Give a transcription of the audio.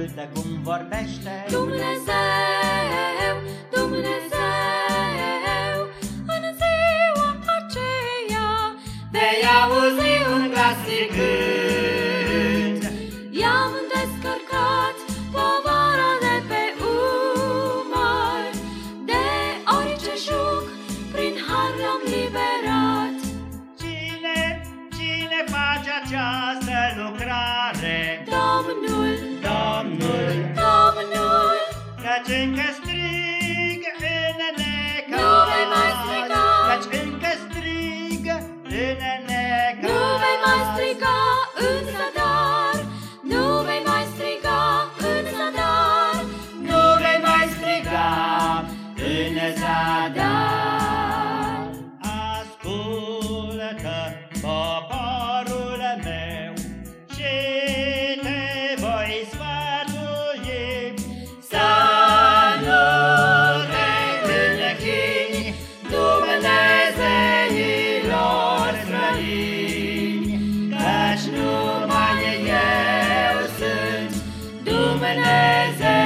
ascultă cum vorbește. Dumnezeu, Dumnezeu, în ziua aceea Vei auzi un glas strigând I-am descărcat povara de pe umăr De orice juc, prin har l-am liberat. Cine, cine face această lucrare? Domnul, încă strig în necaz Nu vei mai striga. Căci încă strig în necaz Nu vei mai striga în zadar, nu vei mai striga în zadar, Nu vei mai striga în zadar. Ascultă, poporul Ebenezer.